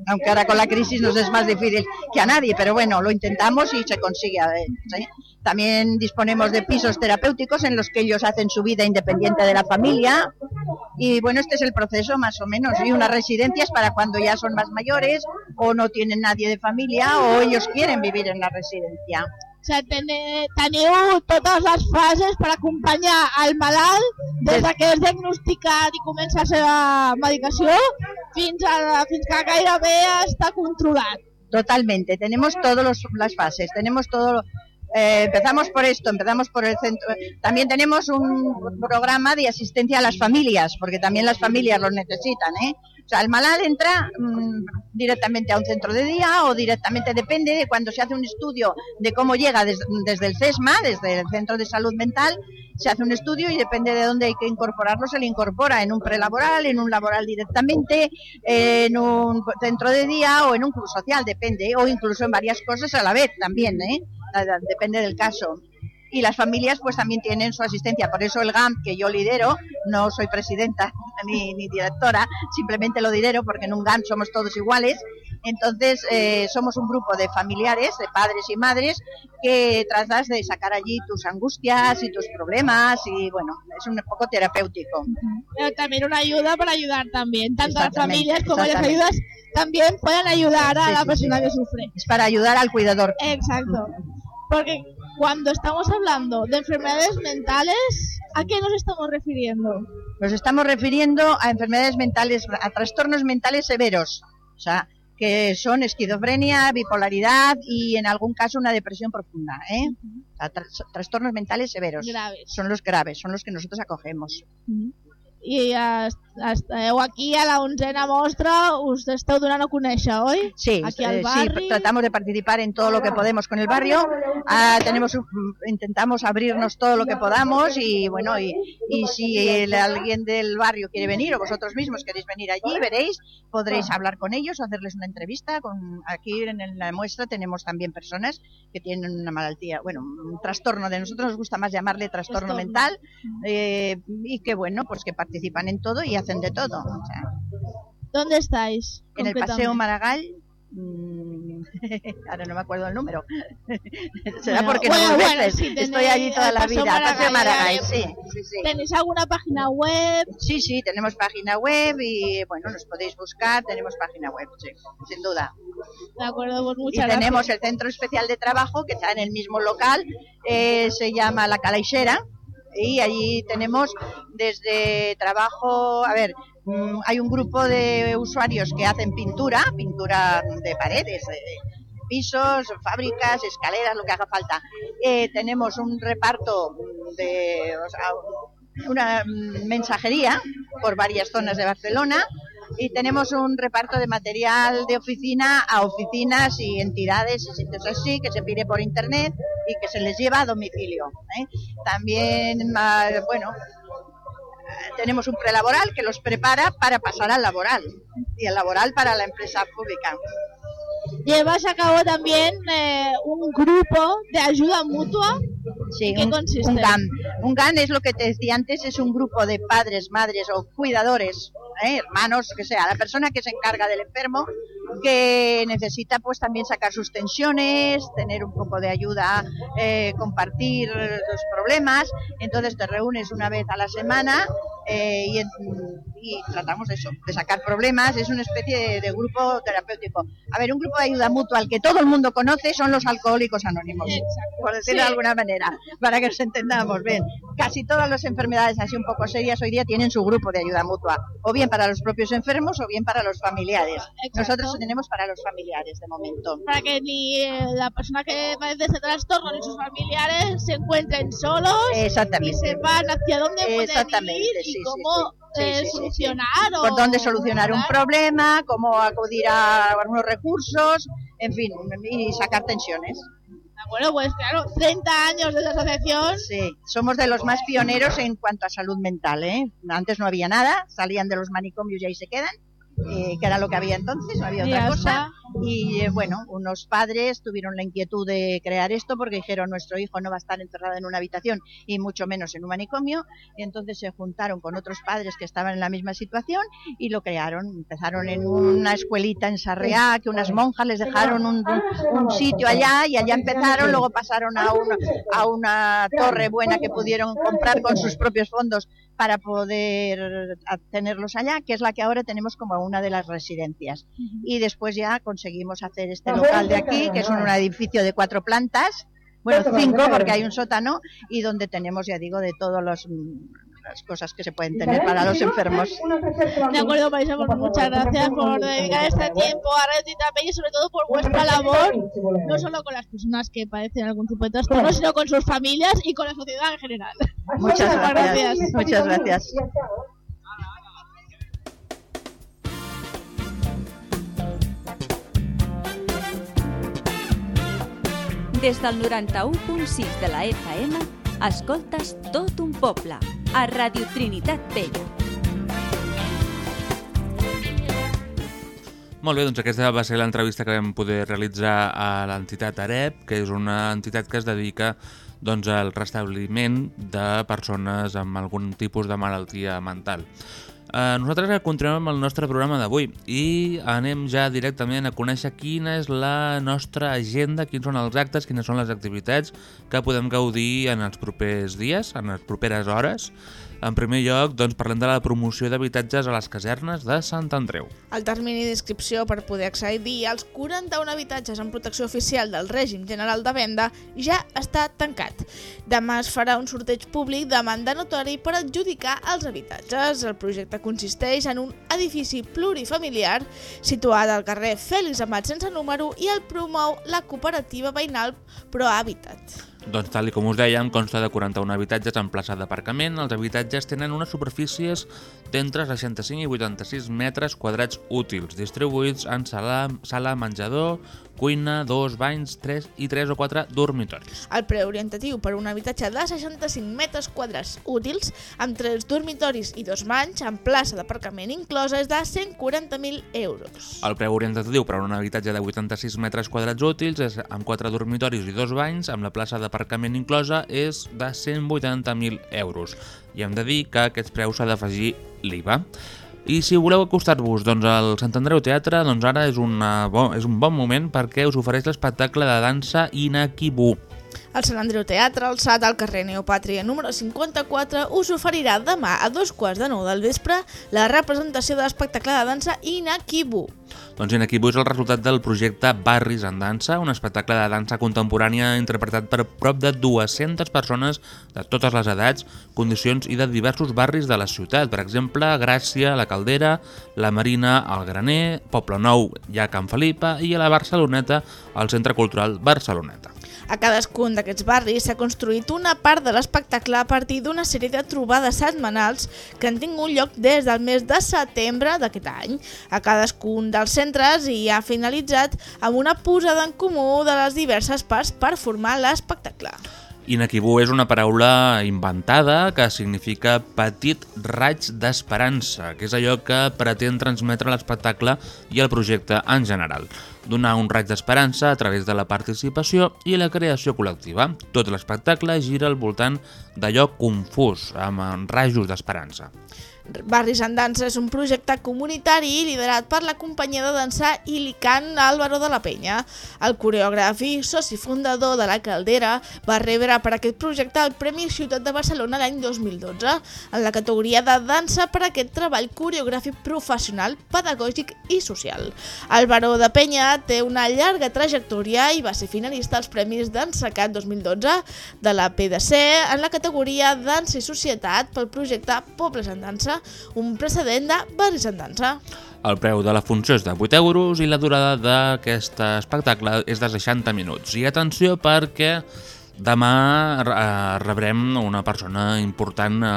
Aunque ahora con la crisis nos es más difícil que a nadie, pero bueno, lo intentamos y se consigue. ¿sí? También disponemos de pisos terapéuticos en los que ellos hacen su vida independiente de la familia. Y bueno, este es el proceso más o menos. Y unas residencias para cuando ya son más mayores o no tienen nadie de familia o ellos quieren vivir en la residencia. O tene, teniu totes les fases per acompanyar al malalt des de que és diagnosticat i comença la seva medicació fins, a, fins que gairebé està controlat. Totalmente, tenemos todas las fases, tenemos todo. Eh, empezamos por esto, empezamos por el centro. También tenemos un programa de asistencia a las familias, porque también las familias lo necesitan. ¿eh? O sea, el malal entra mm, directamente a un centro de día o directamente, depende de cuando se hace un estudio de cómo llega des- desde el CESMA, desde el Centro de Salud Mental, se hace un estudio y depende de dónde hay que incorporarlo, se le incorpora en un prelaboral, en un laboral directamente, en un centro de día o en un club social, depende, o incluso en varias cosas a la vez también, ¿eh? Depende del caso. Y las familias pues también tienen su asistencia, por eso el GAM que yo lidero, no soy presidenta ni, ni directora, simplemente lo lidero porque en un GAM somos todos iguales, entonces eh, somos un grupo de familiares, de padres y madres, que tratas de sacar allí tus angustias y tus problemas y bueno, es un poco terapéutico. Pero también una ayuda para ayudar también. Tanto a las familias como las ayudas también pueden ayudar a Sí, la sí, persona sí. que sufre. Es para ayudar al cuidador. Exacto. Porque cuando estamos hablando de enfermedades mentales, ¿a qué nos estamos refiriendo? Nos estamos refiriendo a enfermedades mentales, a trastornos mentales severos, o sea, que son esquizofrenia, bipolaridad y en algún caso una depresión profunda, ¿eh? O sea, tras- trastornos mentales severos. Graves. Son los graves, son los que nosotros acogemos. I es- esteu aquí a la onzena mostra, us esteu donant a conèixer, oi? Sí, Aquí al eh, sí, tratamos de participar en todo lo que podemos con el barrio. Ah, tenemos, intentamos abrirnos todo lo que podamos y bueno, y, y si el- alguien del barrio quiere venir o vosotros mismos queréis venir allí, veréis, podréis hablar con ellos o hacerles una entrevista. Con, aquí en la muestra tenemos también personas que tienen una malaltía, bueno, un trastorno de nosotros nos gusta más llamarle trastorno, Trastorno. mental eh, y que bueno, pues que participan en todo y hacen de todo. O sea, ¿Dónde estáis? en el? Paseo Maragall. mm, Ahora no me acuerdo el número. Será Bueno, porque bueno, no bueno, veces. si Estoy allí toda la vida. Paseo Maragall, Maragall, sí, sí, sí. ¿Tenéis alguna página web? Sí, sí, tenemos página web y bueno, nos podéis buscar, tenemos página web, sí, sin duda. De acuerdo, pues Y muchas tenemos gracias. el centro especial de trabajo que está en el mismo local, eh, se llama La Calaixera y allí tenemos desde trabajo, a ver, mm, hay un grupo de usuarios que hacen pintura, pintura de paredes, de pisos, fábricas, escaleras, lo que haga falta. Eh, tenemos un reparto de o sea, una mensajería por varias zonas de Barcelona y tenemos un reparto de material de oficina a oficinas y entidades y sitios así que se pide por internet y que se les lleva a domicilio. ¿eh? También, ah, bueno, tenemos un prelaboral que los prepara para pasar al laboral y el laboral para la empresa pública. Llevas a cabo también eh, un grupo de ayuda mutua. Sí, ¿En qué un, consiste? un GAN. Un GAN es lo que te decía antes, es un grupo de padres, madres o cuidadores, ¿eh? hermanos, que sea, la persona que se encarga del enfermo, que necesita pues también sacar sus tensiones, tener un poco de ayuda, eh, compartir los problemas, entonces te reúnes una vez a la semana eh, y, y tratamos de eso, de sacar problemas. Es una especie de, de grupo terapéutico. A ver, un grupo de ayuda mutua al que todo el mundo conoce son los alcohólicos anónimos, por decirlo de alguna manera, para que nos entendamos bien. Casi todas las enfermedades así un poco serias hoy día tienen su grupo de ayuda mutua, o bien para los propios enfermos o bien para los familiares. Nosotros tenemos para los familiares de momento. Para que ni eh, la persona que padece este trastorno ni sus familiares se encuentren solos Exactamente. y sepan hacia dónde pueden Exactamente, ir y sí, cómo sí. Sí, eh, sí, sí, sí. solucionar o por dónde solucionar un problema, cómo acudir a algunos recursos, en fin, y sacar tensiones. Bueno, pues claro, 30 años de esa asociación. Sí, somos de los más pioneros en cuanto a salud mental. ¿eh? Antes no había nada, salían de los manicomios y ahí se quedan, eh, que era lo que había entonces, no había Y otra cosa. Y eh, bueno, unos padres tuvieron la inquietud de crear esto porque dijeron nuestro hijo no va a estar encerrado en una habitación y mucho menos en un manicomio. Y entonces se juntaron con otros padres que estaban en la misma situación y lo crearon. Empezaron en una escuelita en Sarriá, que unas monjas les dejaron un, un- un sitio allá y allá empezaron. Luego pasaron a una, a una torre buena que pudieron comprar con sus propios fondos para poder tenerlos allá, que es la que ahora tenemos como una de las residencias. Y después ya conseguimos hacer este local de aquí, que es un edificio de cuatro plantas, bueno, cinco porque hay un sótano, y donde tenemos, ya digo, de todas las cosas que se pueden tener para los enfermos. De acuerdo, Marisa, pues muchas gracias por dedicar este tiempo a Red Titapé y sobre todo por vuestra labor, no solo con las personas que padecen algún tipo de trastorno, sino con sus familias y con la sociedad en general. Muchas gracias. Muchas gracias. Des del 91.6 de la FM, escoltes tot un poble, a Radio Trinitat Vella. Molt bé, doncs aquesta va ser l'entrevista que vam poder realitzar a l'entitat AREP, que és una entitat que es dedica doncs, al restabliment de persones amb algun tipus de malaltia mental. Eh, nosaltres continuem amb el nostre programa d'avui i anem ja directament a conèixer quina és la nostra agenda, quins són els actes, quines són les activitats que podem gaudir en els propers dies, en les properes hores. En primer lloc, doncs, parlem de la promoció d'habitatges a les casernes de Sant Andreu. El termini d'inscripció per poder accedir als 41 habitatges en protecció oficial del règim general de venda ja està tancat. Demà es farà un sorteig públic de notori per adjudicar els habitatges. El projecte consisteix en un edifici plurifamiliar situat al carrer Fèlix Amat sense número i el promou la cooperativa veïnal ProHabitat. Doncs tal com us dèiem, consta de 41 habitatges en plaça d'aparcament. Els habitatges tenen unes superfícies d'entre 65 i 86 metres quadrats útils, distribuïts en sala, sala menjador, cuina, dos banys, tres i tres o quatre dormitoris. El preu orientatiu per un habitatge de 65 metres quadrats útils, amb tres dormitoris i dos banys, amb plaça d'aparcament inclosa, és de 140.000 euros. El preu orientatiu per un habitatge de 86 metres quadrats útils és amb 4 dormitoris i dos banys, amb la plaça d'aparcament inclosa, és de 180.000 euros. I hem de dir que a aquests preus s'ha d'afegir l'IVA. I si voleu acostar-vos doncs, al Sant Andreu Teatre, doncs ara és, una bo, és un bon moment perquè us ofereix l'espectacle de dansa Inakibu. El Sant Andreu Teatre, alçat al carrer Neopàtria número 54, us oferirà demà a dos quarts de nou del vespre la representació de l'espectacle de dansa Inakibu. Doncs Inakibu és el resultat del projecte Barris en Dansa, un espectacle de dansa contemporània interpretat per prop de 200 persones de totes les edats, condicions i de diversos barris de la ciutat. Per exemple, Gràcia, La Caldera, La Marina, El Graner, Poble Nou, ha Can Felipa i a la Barceloneta, al Centre Cultural Barceloneta. A cadascun d'aquests barris s'ha construït una part de l'espectacle a partir d'una sèrie de trobades setmanals que han tingut lloc des del mes de setembre d'aquest any. A cadascun dels centres hi ha finalitzat amb una posada en comú de les diverses parts per formar l'espectacle. Inakibu és una paraula inventada que significa petit raig d'esperança, que és allò que pretén transmetre l'espectacle i el projecte en general. Donar un raig d'esperança a través de la participació i la creació col·lectiva. Tot l'espectacle gira al voltant d'allò confús, amb rajos d'esperança. Barris en Dansa és un projecte comunitari liderat per la companyia de dansa Ilican Álvaro de la Penya. El coreògraf i soci fundador de la Caldera va rebre per aquest projecte el Premi Ciutat de Barcelona l'any 2012 en la categoria de dansa per aquest treball coreogràfic professional, pedagògic i social. Álvaro de Penya té una llarga trajectòria i va ser finalista als Premis Dansacat 2012 de la PDC en la categoria Dansa i Societat pel projecte Pobles en Dansa, un precedent de Barris en Dansa. El preu de la funció és de 8 euros i la durada d'aquest espectacle és de 60 minuts. I atenció perquè demà eh, rebrem una persona important a,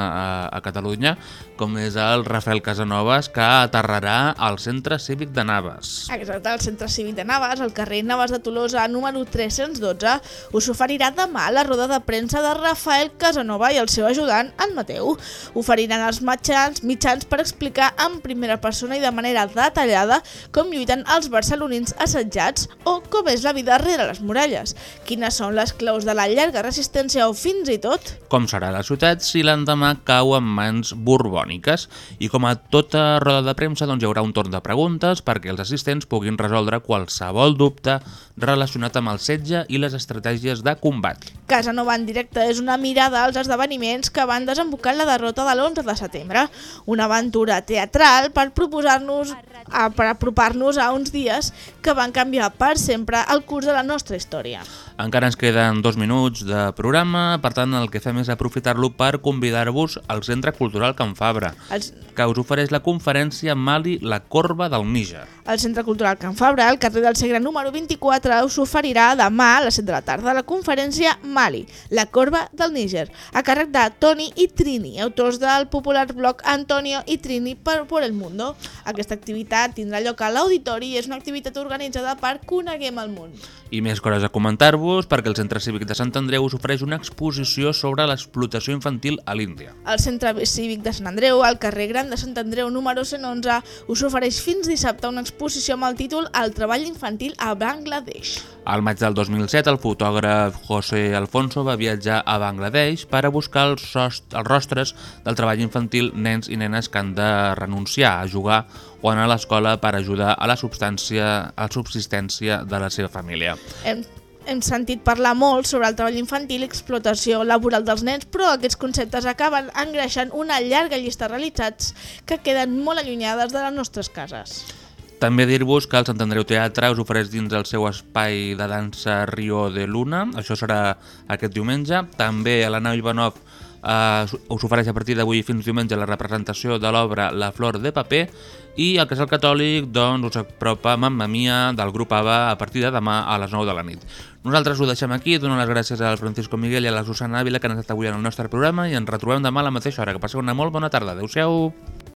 a Catalunya, com és el Rafael Casanovas, que aterrarà al Centre Cívic de Naves. Exacte, al Centre Cívic de Naves, al carrer Naves de Tolosa, número 312, us oferirà demà la roda de premsa de Rafael Casanova i el seu ajudant, en Mateu. Oferiran els mitjans, mitjans per explicar en primera persona i de manera detallada com lluiten els barcelonins assetjats o com és la vida rere les muralles, quines són les claus de la llarga resistència o fins i tot Com serà la ciutat si l'endemà cau en mans borbòniques? I com a tota roda de premsa doncs, hi haurà un torn de preguntes perquè els assistents puguin resoldre qualsevol dubte relacionat amb el setge i les estratègies de combat. Casanova en directe és una mirada als esdeveniments que van desembocar la derrota de l'11 de setembre, una aventura teatral per proposar-nos per apropar-nos a uns dies que van canviar per sempre el curs de la nostra història. Encara ens queden dos minuts de programa, per tant el que fem és aprofitar-lo per convidar-vos al Centre Cultural Can Fabra, Els, que us ofereix la conferència Mali, la corba del Níger. el Centre Cultural Can Fabra, al carrer del Segre número 24, us oferirà demà a les 7 de la tarda la conferència Mali, la corba del Níger, a càrrec de Toni i Trini, autors del popular blog Antonio i Trini per, por el Mundo. Aquesta activitat tindrà lloc a l'auditori i és una activitat organitzada per Coneguem el Món. I més coses a comentar-vos perquè el Centre Cívic de Sant Andreu us ofereix una exposició sobre l'explotació infantil a l'Índia. El Centre Cívic de Sant Andreu, al carrer Gran de Sant Andreu número 111, us ofereix fins dissabte una exposició amb el títol El treball infantil a Bangladesh. Al maig del 2007, el fotògraf José Alfonso va viatjar a Bangladesh per a buscar els, sost els rostres del treball infantil nens i nenes que han de renunciar a jugar o anar a l'escola per ajudar a la substància, a la subsistència de la seva família. Hem, hem sentit parlar molt sobre el treball infantil i explotació laboral dels nens, però aquests conceptes acaben engreixant una llarga llista de realitats que queden molt allunyades de les nostres cases. També dir-vos que el Sant Andreu Teatre us ofereix dins el seu espai de dansa Rio de Luna, això serà aquest diumenge. També a la nau Ivanov eh, us ofereix a partir d'avui fins diumenge la representació de l'obra La flor de paper i el Casal Catòlic doncs, us apropa Mamma Mia del grup ABBA a partir de demà a les 9 de la nit. Nosaltres ho deixem aquí, dono les gràcies al Francisco Miguel i a la Susana Ávila que han estat avui en el nostre programa i ens retrobem demà a la mateixa hora. Que passeu una molt bona tarda. Adéu-siau.